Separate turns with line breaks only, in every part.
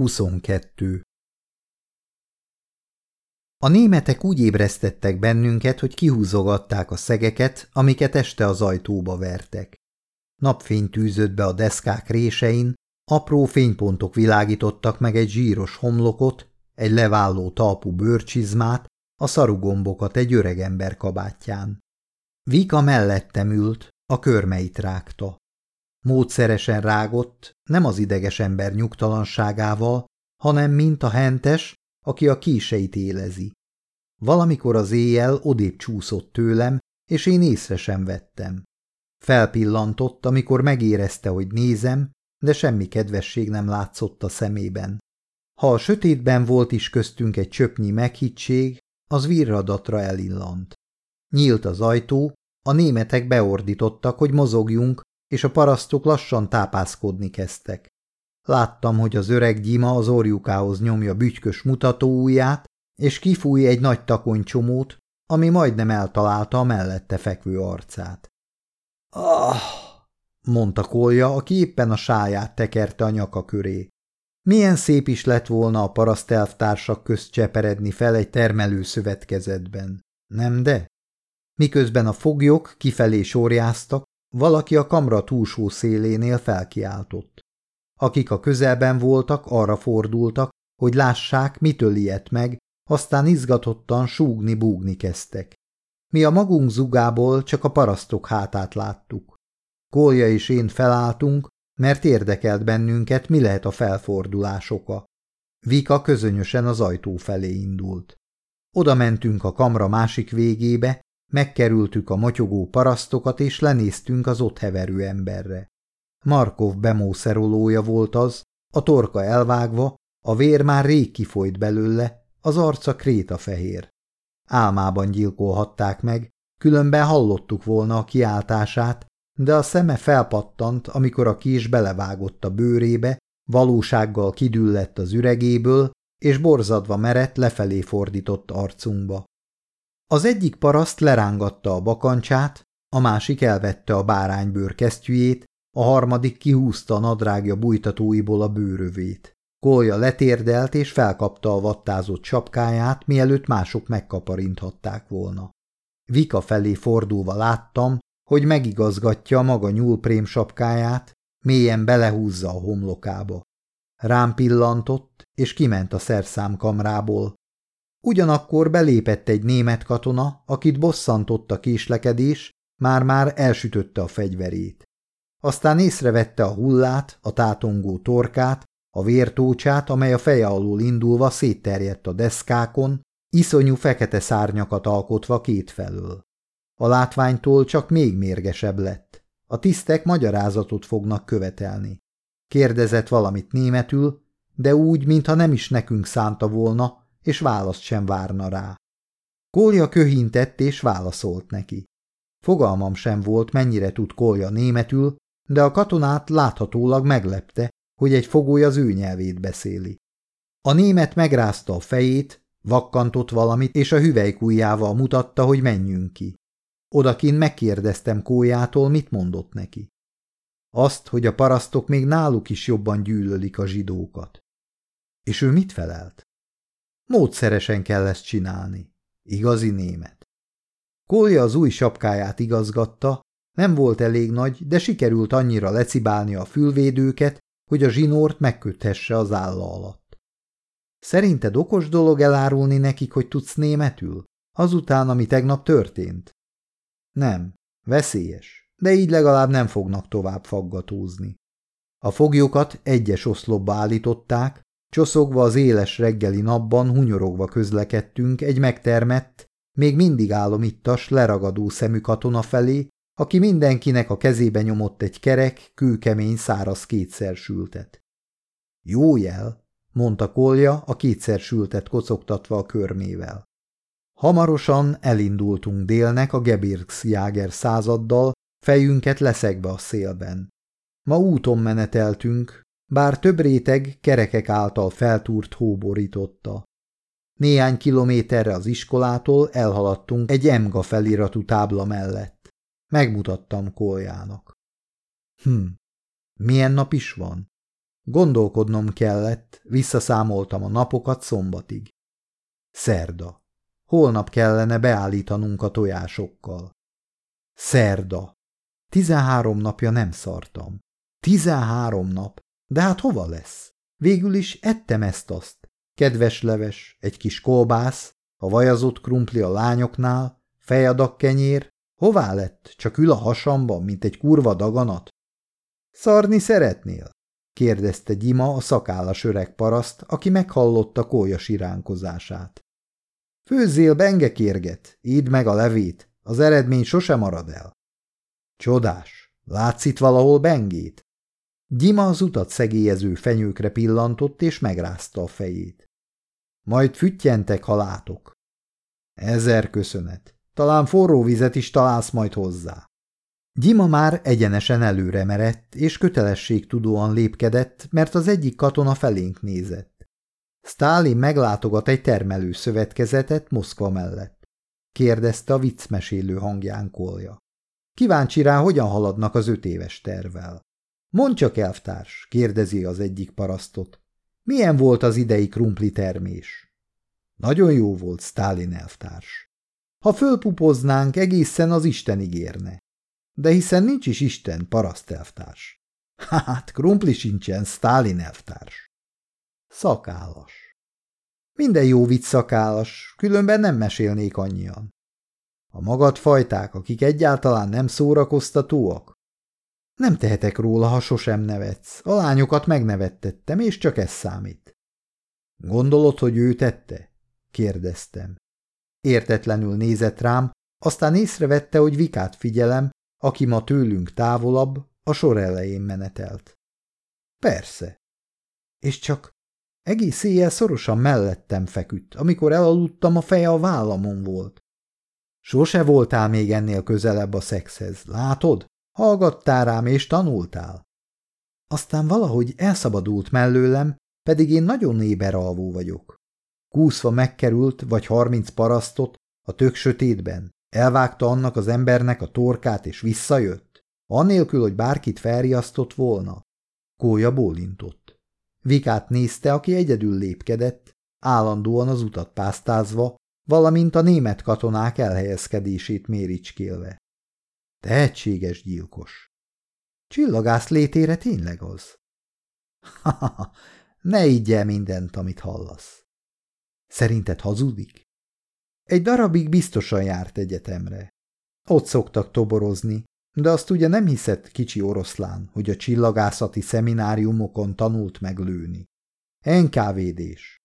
22. A németek úgy ébresztettek bennünket, hogy kihúzogatták a szegeket, amiket este az ajtóba vertek. Napfény tűzött be a deszkák résein, apró fénypontok világítottak meg egy zsíros homlokot, egy leválló talpú bőrcsizmát, a szarugombokat egy öregember kabátján. Vika mellettem ült, a körmeit rágta. Módszeresen rágott, nem az ideges ember nyugtalanságával, hanem mint a hentes, aki a kíseit élezi. Valamikor az éjjel odébb csúszott tőlem, és én észre sem vettem. Felpillantott, amikor megérezte, hogy nézem, de semmi kedvesség nem látszott a szemében. Ha a sötétben volt is köztünk egy csöpnyi meghittség, az virradatra elillant. Nyílt az ajtó, a németek beordítottak, hogy mozogjunk, és a parasztok lassan tápászkodni kezdtek. Láttam, hogy az öreg gyima az orjukához nyomja bütykös mutatóujját, és kifúj egy nagy takonycsomót, ami majdnem eltalálta a mellette fekvő arcát. Ah! mondta Kolja, aki éppen a sáját tekerte a nyaka köré. Milyen szép is lett volna a parasztelvtársak közt cseperedni fel egy termelő szövetkezetben, nem de? Miközben a foglyok kifelé sorjáztak, valaki a kamra túlsó szélénél felkiáltott. Akik a közelben voltak, arra fordultak, hogy lássák, mitől ilyet meg, aztán izgatottan súgni-búgni kezdtek. Mi a magunk zugából csak a parasztok hátát láttuk. Kolja és én felálltunk, mert érdekelt bennünket, mi lehet a felfordulás oka. Vika közönösen az ajtó felé indult. Oda mentünk a kamra másik végébe, megkerültük a motyogó parasztokat, és lenéztünk az ott heverő emberre. Markov bemószerolója volt az, a torka elvágva, a vér már rég kifolyt belőle, az arca krétafehér. Álmában gyilkolhatták meg, különben hallottuk volna a kiáltását, de a szeme felpattant, amikor a kés belevágott a bőrébe, valósággal kidüllett az üregéből, és borzadva merett lefelé fordított arcunkba. Az egyik paraszt lerángatta a bakancsát, a másik elvette a báránybőr kesztyűjét, a harmadik kihúzta a nadrágja bújtatóiból a bőrövét. Kolja letérdelt és felkapta a vattázott sapkáját, mielőtt mások megkaparinthatták volna. Vika felé fordulva láttam, hogy megigazgatja maga nyúlprém sapkáját, mélyen belehúzza a homlokába. Rám pillantott, és kiment a szerszámkamrából. Ugyanakkor belépett egy német katona, akit bosszantott a késlekedés, már-már elsütötte a fegyverét. Aztán észrevette a hullát, a tátongó torkát, a vértócsát, amely a feje alól indulva szétterjedt a deszkákon, iszonyú fekete szárnyakat alkotva kétfelől. A látványtól csak még mérgesebb lett. A tisztek magyarázatot fognak követelni. Kérdezett valamit németül, de úgy, mintha nem is nekünk szánta volna, és választ sem várna rá. Kolja köhintett és válaszolt neki. Fogalmam sem volt, mennyire tud Kolja németül, de a katonát láthatólag meglepte, hogy egy fogoly az ő nyelvét beszéli. A német megrázta a fejét, vakkantott valamit, és a hüvelykújjával mutatta, hogy menjünk ki. Odakin megkérdeztem Kójától, mit mondott neki. Azt, hogy a parasztok még náluk is jobban gyűlölik a zsidókat. És ő mit felelt? Módszeresen kell ezt csinálni. Igazi német. Kolja az új sapkáját igazgatta, nem volt elég nagy, de sikerült annyira lecibálni a fülvédőket, hogy a zsinort megköthesse az álla alatt. Szerinted okos dolog elárulni nekik, hogy tudsz németül? Azután, ami tegnap történt? Nem, veszélyes, de így legalább nem fognak tovább faggatózni. A foglyokat egyes oszlopba állították, csoszogva az éles reggeli napban hunyorogva közlekedtünk egy megtermett, még mindig álomittas, leragadó szemű katona felé, aki mindenkinek a kezébe nyomott egy kerek, kőkemény száraz kétszer sültet. Jó jel, mondta Kolja a kétszer sültet kocogtatva a körmével. Hamarosan elindultunk délnek a Gebirgsjáger századdal, fejünket leszegve a szélben. Ma úton meneteltünk, bár több réteg kerekek által feltúrt hóborította. Néhány kilométerre az iskolától elhaladtunk egy emga feliratú tábla mellett. Megmutattam Koljának. Hm, milyen nap is van? Gondolkodnom kellett, visszaszámoltam a napokat szombatig. Szerda. Holnap kellene beállítanunk a tojásokkal. Szerda. Tizenhárom napja nem szartam. Tizenhárom nap. De hát hova lesz? Végül is ettem ezt-azt. Kedves leves, egy kis kolbász, a vajazott krumpli a lányoknál, fejadak kenyér, hová lett? Csak ül a hasamban, mint egy kurva daganat? Szarni szeretnél? kérdezte Gyima a szakállas öreg paraszt, aki meghallotta kólya siránkozását. Főzzél bengekérget, íd meg a levét, az eredmény sose marad el. Csodás, látsz itt valahol bengét? Gyima az utat szegélyező fenyőkre pillantott, és megrázta a fejét. Majd füttyentek, ha látok. Ezer köszönet. Talán forró vizet is találsz majd hozzá. Gyima már egyenesen előre merett, és kötelességtudóan lépkedett, mert az egyik katona felénk nézett. Stálin meglátogat egy termelő szövetkezetet Moszkva mellett. Kérdezte a viccmesélő hangján kolja. Kíváncsi rá, hogyan haladnak az öt éves tervvel. Mondd csak, elvtárs, kérdezi az egyik parasztot. Milyen volt az idei krumpli termés? Nagyon jó volt, Stálin elvtárs. Ha fölpupoznánk, egészen az Isten ígérne. De hiszen nincs is Isten, paraszt elvtárs. Hát, krumpli sincsen, Stálin elvtárs. Szakállas. Minden jó vicc szakállas, különben nem mesélnék annyian. A magad fajták, akik egyáltalán nem szórakoztatóak? Nem tehetek róla, ha sosem nevetsz. A lányokat megnevettettem, és csak ez számít. Gondolod, hogy ő tette? kérdeztem. Értetlenül nézett rám, aztán észrevette, hogy Vikát figyelem, aki ma tőlünk távolabb, a sor elején menetelt. Persze. És csak egész éjjel szorosan mellettem feküdt, amikor elaludtam, a feje a vállamon volt. Sose voltál még ennél közelebb a szexhez, látod? Hallgattál rám és tanultál. Aztán valahogy elszabadult mellőlem, pedig én nagyon éberalvó vagyok. Kúszva megkerült, vagy harminc parasztot, a tök sötétben, elvágta annak az embernek a torkát és visszajött, annélkül, hogy bárkit felriasztott volna. Kólya bólintott. Vikát nézte, aki egyedül lépkedett, állandóan az utat pásztázva, valamint a német katonák elhelyezkedését méricskélve. Tehetséges gyilkos. Csillagász létére tényleg az? Ha, ha, ha ne így el mindent, amit hallasz. Szerinted hazudik? Egy darabig biztosan járt egyetemre. Ott szoktak toborozni, de azt ugye nem hiszett kicsi oroszlán, hogy a csillagászati szemináriumokon tanult meglőni. NKVD-s.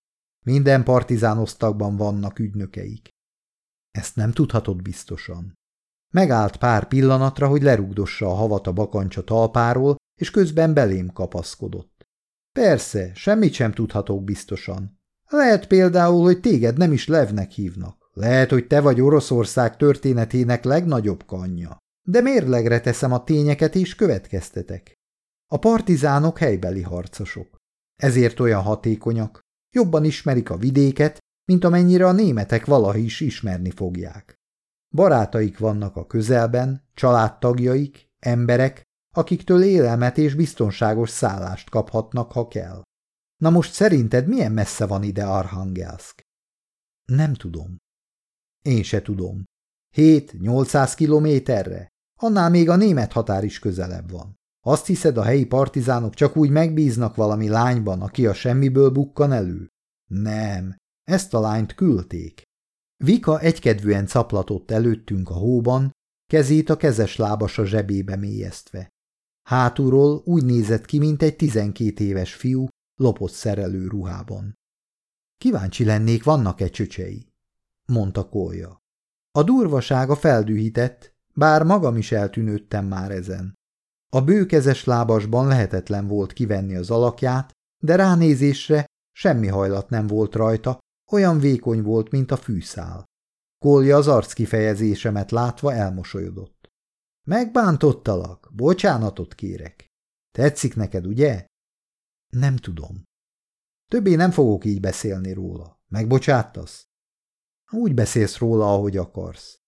Minden partizánosztagban vannak ügynökeik. Ezt nem tudhatod biztosan. Megállt pár pillanatra, hogy lerugdossa a havat a bakancsa talpáról, és közben belém kapaszkodott. Persze, semmit sem tudhatok biztosan. Lehet például, hogy téged nem is Levnek hívnak. Lehet, hogy te vagy Oroszország történetének legnagyobb kanyja. De mérlegre teszem a tényeket és következtetek. A partizánok helybeli harcosok. Ezért olyan hatékonyak. Jobban ismerik a vidéket, mint amennyire a németek valaha is ismerni fogják. Barátaik vannak a közelben, családtagjaik, emberek, akiktől élelmet és biztonságos szállást kaphatnak, ha kell. Na most szerinted milyen messze van ide Arhangelsk? Nem tudom. Én se tudom. Hét-nyolcszáz kilométerre? Annál még a német határ is közelebb van. Azt hiszed, a helyi partizánok csak úgy megbíznak valami lányban, aki a semmiből bukkan elő? Nem, ezt a lányt küldték. Vika egykedvűen caplatott előttünk a hóban, kezét a kezes lábas a zsebébe mélyeztve. Hátulról úgy nézett ki, mint egy tizenkét éves fiú, lopott szerelő ruhában. Kíváncsi lennék, vannak-e csöcsei? mondta Kólya. A durvasága feldühített, bár magam is eltűnődtem már ezen. A bőkezes lábasban lehetetlen volt kivenni az alakját, de ránézésre semmi hajlat nem volt rajta, olyan vékony volt, mint a fűszál. Kolja az arckifejezésemet látva elmosolyodott. Megbántottalak, bocsánatot kérek. Tetszik neked, ugye? Nem tudom. Többé nem fogok így beszélni róla. Megbocsátasz? Úgy beszélsz róla, ahogy akarsz.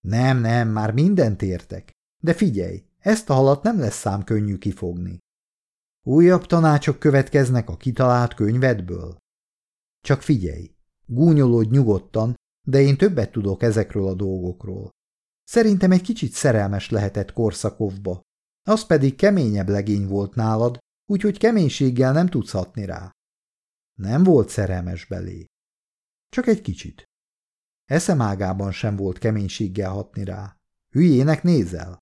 Nem, nem, már mindent értek. De figyelj, ezt a halat nem lesz szám könnyű kifogni. Újabb tanácsok következnek a kitalált könyvedből? Csak figyelj, gúnyolódj nyugodtan, de én többet tudok ezekről a dolgokról. Szerintem egy kicsit szerelmes lehetett Korszakovba. Az pedig keményebb legény volt nálad, úgyhogy keménységgel nem tudsz hatni rá. Nem volt szerelmes belé. Csak egy kicsit. Eszemágában sem volt keménységgel hatni rá. Hülyének nézel?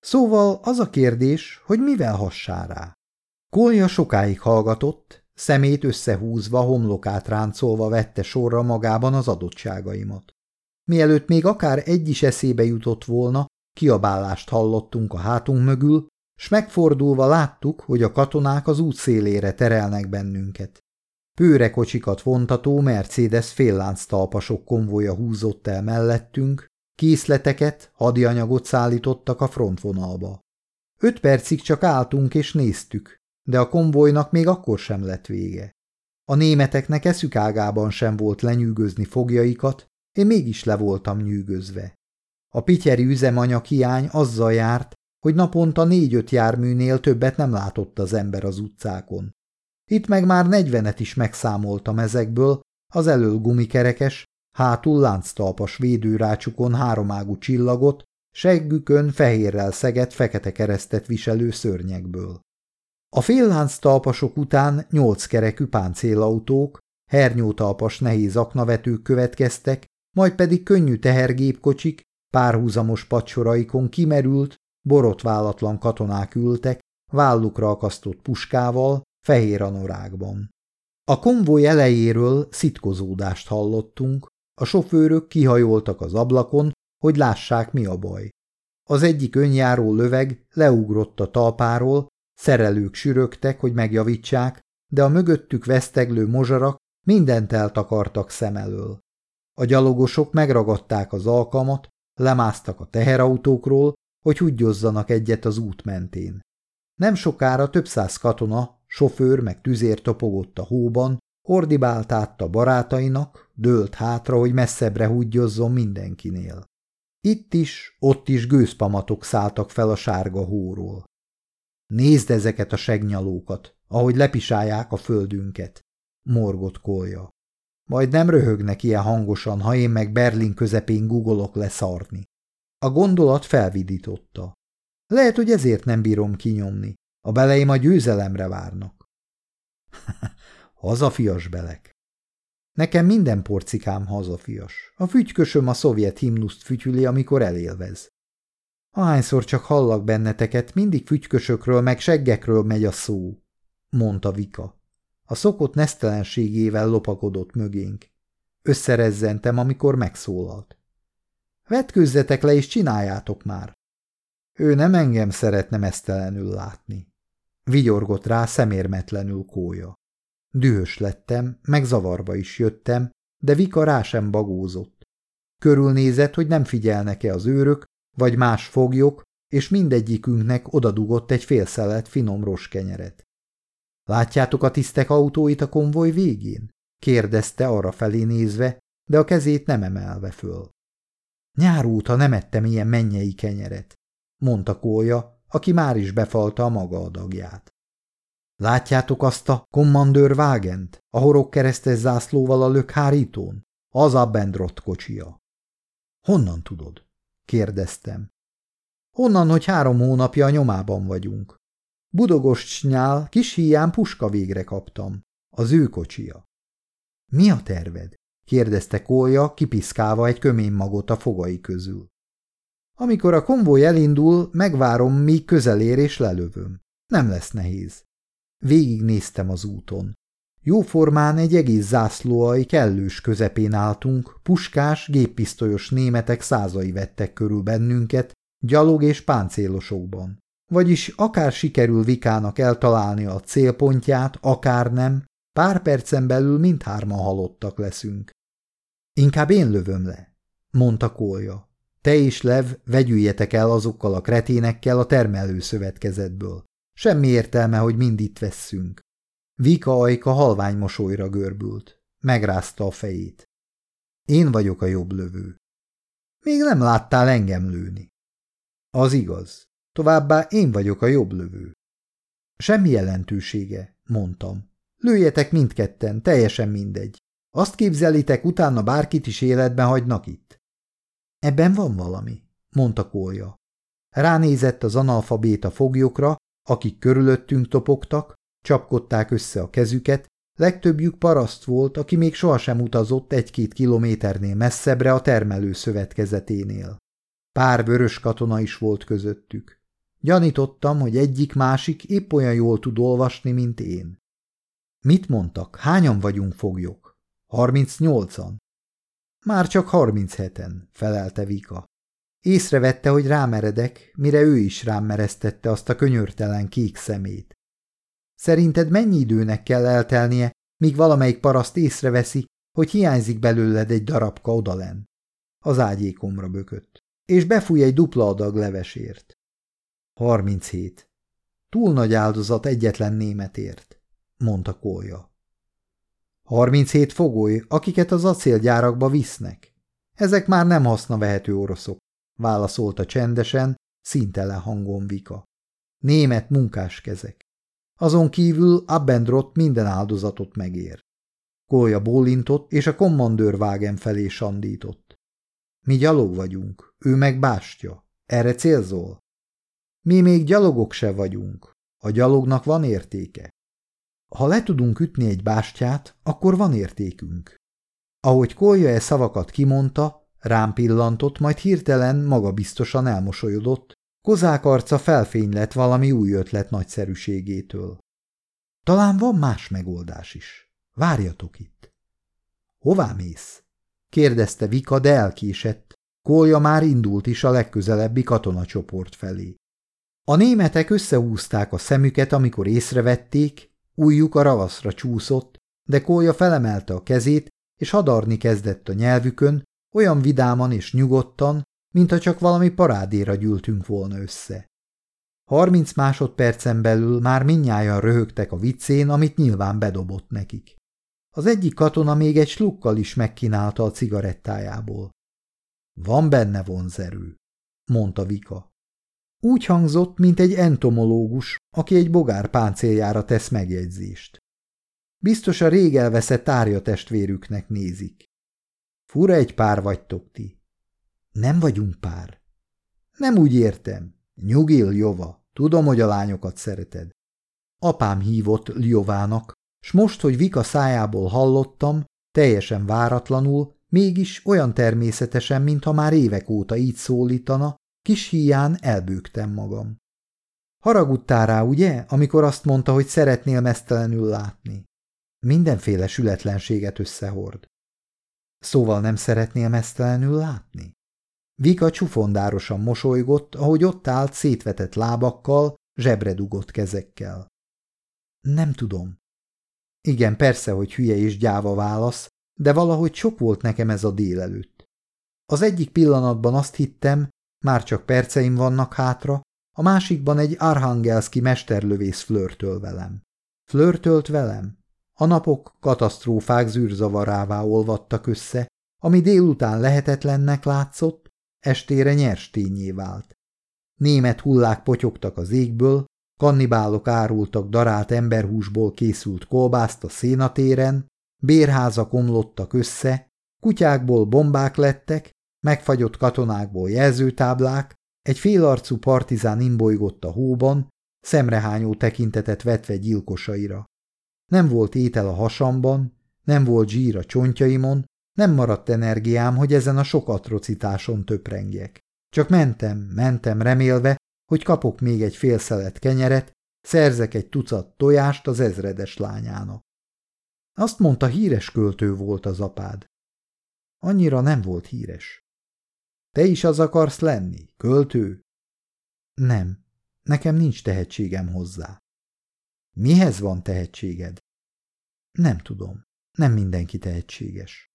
Szóval az a kérdés, hogy mivel hassá rá. Kolja sokáig hallgatott, szemét összehúzva, homlokát ráncolva vette sorra magában az adottságaimat. Mielőtt még akár egy is eszébe jutott volna, kiabálást hallottunk a hátunk mögül, s megfordulva láttuk, hogy a katonák az út szélére terelnek bennünket. Pőrekocsikat vontató Mercedes talpasok konvoja húzott el mellettünk, készleteket, hadianyagot szállítottak a frontvonalba. Öt percig csak álltunk és néztük, de a konvojnak még akkor sem lett vége. A németeknek eszük ágában sem volt lenyűgözni fogjaikat, én mégis le voltam nyűgözve. A pityeri üzemanyag hiány azzal járt, hogy naponta négy-öt járműnél többet nem látott az ember az utcákon. Itt meg már negyvenet is megszámoltam ezekből, az elől gumikerekes, hátul lánctalpas védőrácsukon háromágú csillagot, seggükön fehérrel szegett fekete keresztet viselő szörnyekből. A féllánctalpasok után nyolc kerekű páncélautók, hernyótalpas nehéz aknavetők következtek, majd pedig könnyű tehergépkocsik, párhuzamos padsoraikon kimerült, borotválatlan katonák ültek, vállukra akasztott puskával, fehér anorákban. A konvoj elejéről szitkozódást hallottunk, a sofőrök kihajoltak az ablakon, hogy lássák, mi a baj. Az egyik önjáró löveg leugrott a talpáról, szerelők sürögtek, hogy megjavítsák, de a mögöttük veszteglő mozsarak mindent eltakartak szem elől. A gyalogosok megragadták az alkalmat, lemásztak a teherautókról, hogy húgyozzanak egyet az út mentén. Nem sokára több száz katona, sofőr meg tüzér topogott a hóban, ordibált át a barátainak, dőlt hátra, hogy messzebbre húgyozzon mindenkinél. Itt is, ott is gőzpamatok szálltak fel a sárga hóról. Nézd ezeket a segnyalókat, ahogy lepisálják a földünket, morgott kolja. Majd nem röhögnek ilyen hangosan, ha én meg Berlin közepén gugolok leszarni. A gondolat felvidította. Lehet, hogy ezért nem bírom kinyomni. A beleim a győzelemre várnak. hazafias belek. Nekem minden porcikám hazafias. A fügykösöm a szovjet himnuszt fütyüli, amikor elélvez. Ahányszor csak hallak benneteket, mindig fügykösökről meg seggekről megy a szó, mondta Vika. A szokott nesztelenségével lopakodott mögénk. Összerezzentem, amikor megszólalt. Vetkőzzetek le és csináljátok már. Ő nem engem szeretne mesztelenül látni. Vigyorgott rá szemérmetlenül kója. Dühös lettem, meg zavarba is jöttem, de Vika rá sem bagózott. Körülnézett, hogy nem figyelnek-e az őrök, vagy más foglyok, és mindegyikünknek odadugott egy fél szelet finom roskenyeret. Látjátok a tisztek autóit a konvoj végén? kérdezte arra felé nézve, de a kezét nem emelve föl. Nyár óta nem ettem ilyen mennyei kenyeret, mondta Kólya, aki már is befalta a maga adagját. Látjátok azt a kommandőr vágent, a horog keresztes zászlóval a lökhárítón? Az a Bendrott kocsia. Honnan tudod? Kérdeztem. Honnan, hogy három hónapja a nyomában vagyunk. Budogoscsnyál kis híján puska végre kaptam. Az ő kocsia. Mi a terved? kérdezte Kólya, kipiszkálva egy kömény magot a fogai közül. Amikor a konvoj elindul, megvárom, míg közelér és lelövöm. Nem lesz nehéz. Végignéztem az úton. Jóformán egy egész zászlóai kellős közepén álltunk, puskás, géppisztolyos németek százai vettek körül bennünket, gyalog és páncélosokban. Vagyis akár sikerül Vikának eltalálni a célpontját, akár nem, pár percen belül mindhárman halottak leszünk. Inkább én lövöm le, mondta Kólya. Te és Lev vegyüljetek el azokkal a kreténekkel a termelőszövetkezetből. Semmi értelme, hogy mind itt vesszünk. Vika ajka halvány mosolyra görbült. Megrázta a fejét. Én vagyok a jobb lövő. Még nem láttál engem lőni. Az igaz. Továbbá én vagyok a jobb lövő. Semmi jelentősége, mondtam. Lőjetek mindketten, teljesen mindegy. Azt képzelitek, utána bárkit is életben hagynak itt? Ebben van valami, mondta Kólya. Ránézett az analfabéta foglyokra, akik körülöttünk topogtak, csapkodták össze a kezüket, legtöbbjük paraszt volt, aki még sohasem utazott egy-két kilométernél messzebbre a termelő szövetkezeténél. Pár vörös katona is volt közöttük. Gyanítottam, hogy egyik-másik épp olyan jól tud olvasni, mint én. Mit mondtak? Hányan vagyunk foglyok? Harmincnyolcan? Már csak harmincheten, felelte Vika. Észrevette, hogy rámeredek, mire ő is rám mereztette azt a könyörtelen kék szemét. Szerinted mennyi időnek kell eltelnie, míg valamelyik paraszt észreveszi, hogy hiányzik belőled egy darabka odalen? Az ágyékomra bökött, és befúj egy dupla adag levesért. Harminchét. Túl nagy áldozat egyetlen németért, mondta Kólya. Harminchét fogoly, akiket az acélgyárakba visznek. Ezek már nem hasznavehető oroszok, válaszolta csendesen, szintelen hangon Vika. Német munkáskezek. Azon kívül Abendrott minden áldozatot megér. Kolja bólintott, és a kommandőr vágem felé sandított. Mi gyalog vagyunk, ő meg bástya. Erre célzol? Mi még gyalogok se vagyunk. A gyalognak van értéke. Ha le tudunk ütni egy bástyát, akkor van értékünk. Ahogy Kolja e szavakat kimondta, rám pillantott, majd hirtelen magabiztosan elmosolyodott, kozák arca felfény lett valami új ötlet nagyszerűségétől. Talán van más megoldás is. Várjatok itt. Hová mész? kérdezte Vika, de elkésett. Kolja már indult is a legközelebbi katonacsoport felé. A németek összehúzták a szemüket, amikor észrevették, Újjuk a ravaszra csúszott, de Kólya felemelte a kezét, és hadarni kezdett a nyelvükön, olyan vidáman és nyugodtan, mintha csak valami parádéra gyűltünk volna össze. Harminc másodpercen belül már minnyáján röhögtek a viccén, amit nyilván bedobott nekik. Az egyik katona még egy slukkal is megkínálta a cigarettájából. Van benne vonzerő, mondta Vika. Úgy hangzott, mint egy entomológus, aki egy bogár páncéljára tesz megjegyzést. Biztos a rég elveszett árja testvérüknek nézik. Fura egy pár vagytok ti. Nem vagyunk pár. Nem úgy értem. Nyugil, Jova, tudom, hogy a lányokat szereted. Apám hívott Ljovának, s most, hogy Vika szájából hallottam, teljesen váratlanul, mégis olyan természetesen, mintha már évek óta így szólítana, Kis híján elbőgtem magam. Haragudtál rá, ugye, amikor azt mondta, hogy szeretnél mesztelenül látni? Mindenféle sületlenséget összehord. Szóval nem szeretnél mesztelenül látni? Vika csufondárosan mosolygott, ahogy ott állt szétvetett lábakkal, zsebre dugott kezekkel. Nem tudom. Igen, persze, hogy hülye és gyáva válasz, de valahogy sok volt nekem ez a délelőtt. Az egyik pillanatban azt hittem, már csak perceim vannak hátra, a másikban egy arhangelszki mesterlövész flörtöl velem. Flörtölt velem? A napok katasztrófák zűrzavarává olvadtak össze, ami délután lehetetlennek látszott, estére nyers tényé vált. Német hullák potyogtak az égből, kannibálok árultak darált emberhúsból készült kolbászt a szénatéren, bérházak omlottak össze, kutyákból bombák lettek, megfagyott katonákból jelzőtáblák, egy félarcú partizán imbolygott a hóban, szemrehányó tekintetet vetve gyilkosaira. Nem volt étel a hasamban, nem volt zsír a csontjaimon, nem maradt energiám, hogy ezen a sok atrocitáson töprengjek. Csak mentem, mentem remélve, hogy kapok még egy fél szelet kenyeret, szerzek egy tucat tojást az ezredes lányának. Azt mondta, híres költő volt az apád. Annyira nem volt híres. Te is az akarsz lenni, költő? Nem, nekem nincs tehetségem hozzá. Mihez van tehetséged? Nem tudom, nem mindenki tehetséges.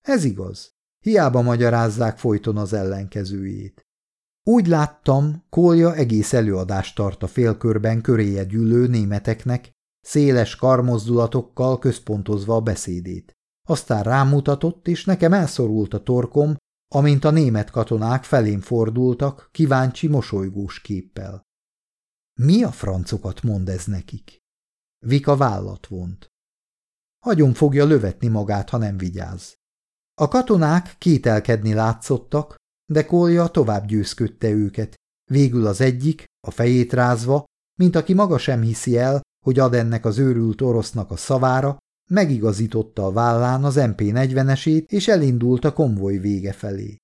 Ez igaz, hiába magyarázzák folyton az ellenkezőjét. Úgy láttam, Kolja egész előadást tart a félkörben köréje gyűlő németeknek, széles karmozdulatokkal központozva a beszédét. Aztán rámutatott, és nekem elszorult a torkom, amint a német katonák felén fordultak, kíváncsi, mosolygós képpel. Mi a francokat mond ez nekik? Vika vállat vont. Agyon fogja lövetni magát, ha nem vigyáz. A katonák kételkedni látszottak, de Kolja tovább győzködte őket. Végül az egyik, a fejét rázva, mint aki maga sem hiszi el, hogy ad ennek az őrült orosznak a szavára, megigazította a vállán az MP40-esét, és elindult a konvoj vége felé.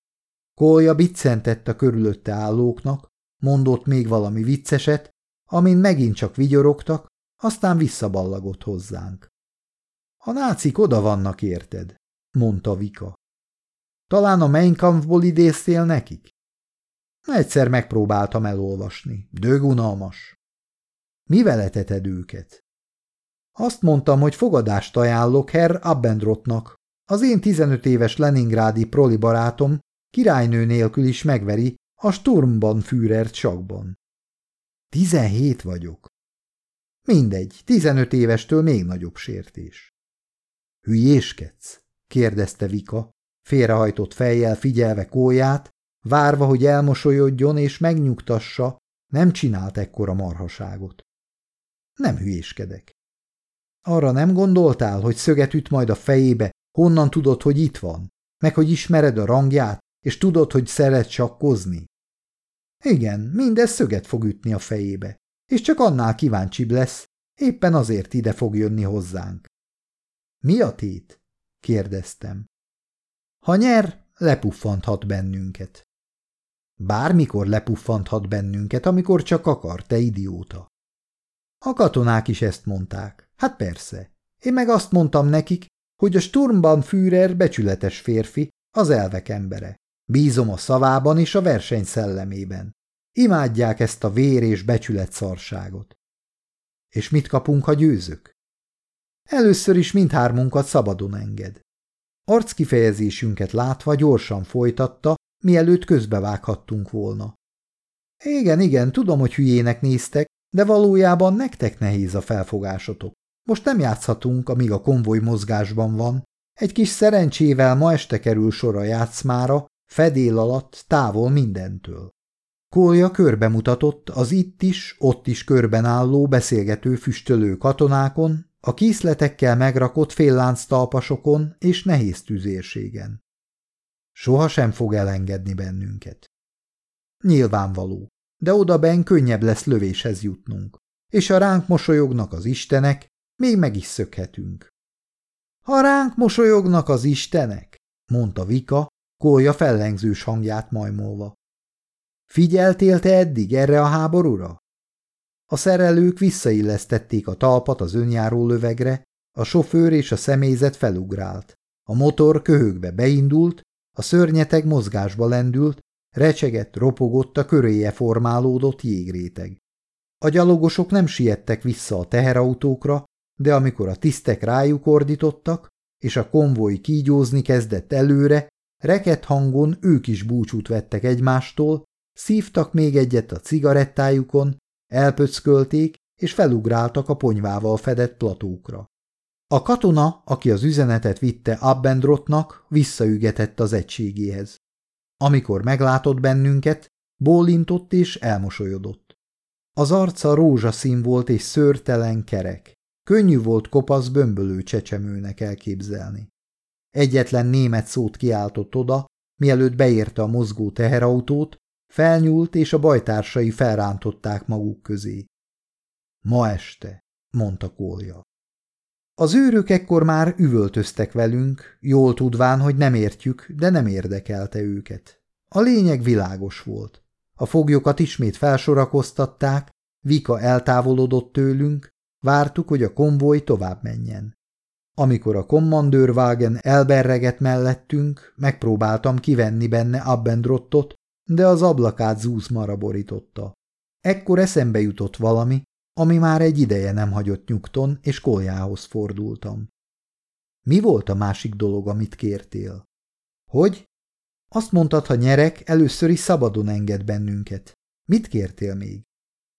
Kolja biccentett a körülötte állóknak, mondott még valami vicceset, amin megint csak vigyorogtak, aztán visszaballagott hozzánk. A nácik oda vannak, érted? Mondta Vika. Talán a Mein Kampfból idéztél nekik? Egyszer megpróbáltam elolvasni. Dögunalmas. Mivel eteted őket? Azt mondtam, hogy fogadást ajánlok Herr Abendrotnak. Az én 15 éves Leningrádi proli barátom királynő nélkül is megveri a Sturmban Führert sakban. Tizenhét vagyok. Mindegy, tizenöt évestől még nagyobb sértés. Hülyéskedsz? Kérdezte Vika, félrehajtott fejjel figyelve kóját, várva, hogy elmosolyodjon és megnyugtassa, nem csinált ekkora marhaságot. Nem hülyéskedek. Arra nem gondoltál, hogy szöget üt majd a fejébe, honnan tudod, hogy itt van, meg hogy ismered a rangját, és tudod, hogy szeret sakkozni? Igen, mindez szöget fog ütni a fejébe, és csak annál kíváncsibb lesz, éppen azért ide fog jönni hozzánk. Mi a tét? Kérdeztem. Ha nyer, lepuffanthat bennünket. Bármikor lepuffanthat bennünket, amikor csak akar, te idióta. A katonák is ezt mondták. Hát persze. Én meg azt mondtam nekik, hogy a Sturmban Führer becsületes férfi, az elvek embere. Bízom a szavában és a verseny szellemében. Imádják ezt a vér és becsület szarságot. És mit kapunk, ha győzök? Először is mindhármunkat szabadon enged. Arckifejezésünket látva gyorsan folytatta, mielőtt közbevághattunk volna. Igen, igen, tudom, hogy hülyének néztek, de valójában nektek nehéz a felfogásotok. Most nem játszhatunk, amíg a konvoj mozgásban van. Egy kis szerencsével ma este kerül sor a játszmára, fedél alatt, távol mindentől. Kólya körbemutatott az itt is, ott is körben álló, beszélgető füstölő katonákon, a kíszletekkel megrakott talpasokon és nehéz tüzérségen. Soha sem fog elengedni bennünket. Nyilvánvaló, de odaben könnyebb lesz lövéshez jutnunk, és ha ránk mosolyognak az istenek, még meg is szökhetünk. Ha ránk mosolyognak az istenek, mondta Vika, Kólya fellengzős hangját majmolva. Figyeltél te eddig erre a háborúra? A szerelők visszaillesztették a talpat az önjáró lövegre, a sofőr és a személyzet felugrált. A motor köhögbe beindult, a szörnyeteg mozgásba lendült, recsegett, ropogott a köréje formálódott jégréteg. A gyalogosok nem siettek vissza a teherautókra, de amikor a tisztek rájuk ordítottak, és a konvoj kígyózni kezdett előre, reket hangon ők is búcsút vettek egymástól, szívtak még egyet a cigarettájukon, elpöckölték és felugráltak a ponyvával fedett platókra. A katona, aki az üzenetet vitte Abbendrotnak, visszaügetett az egységéhez. Amikor meglátott bennünket, bólintott és elmosolyodott. Az arca rózsaszín volt és szőrtelen kerek. Könnyű volt kopasz bömbölő csecsemőnek elképzelni. Egyetlen német szót kiáltott oda, mielőtt beérte a mozgó teherautót, felnyúlt, és a bajtársai felrántották maguk közé. Ma este, mondta Kólja. Az őrök ekkor már üvöltöztek velünk, jól tudván, hogy nem értjük, de nem érdekelte őket. A lényeg világos volt. A foglyokat ismét felsorakoztatták, Vika eltávolodott tőlünk, vártuk, hogy a konvoj tovább menjen. Amikor a kommandőrvágen elberregett mellettünk, megpróbáltam kivenni benne Abbendrottot, de az ablakát zúzmara borította. Ekkor eszembe jutott valami, ami már egy ideje nem hagyott nyugton, és koljához fordultam. Mi volt a másik dolog, amit kértél? Hogy? Azt mondtad, ha nyerek, először is szabadon enged bennünket. Mit kértél még?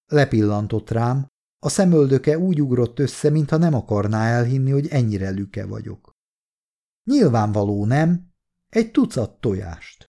Lepillantott rám, a szemöldöke úgy ugrott össze, mintha nem akarná elhinni, hogy ennyire lüke vagyok. Nyilvánvaló nem, egy tucat tojást.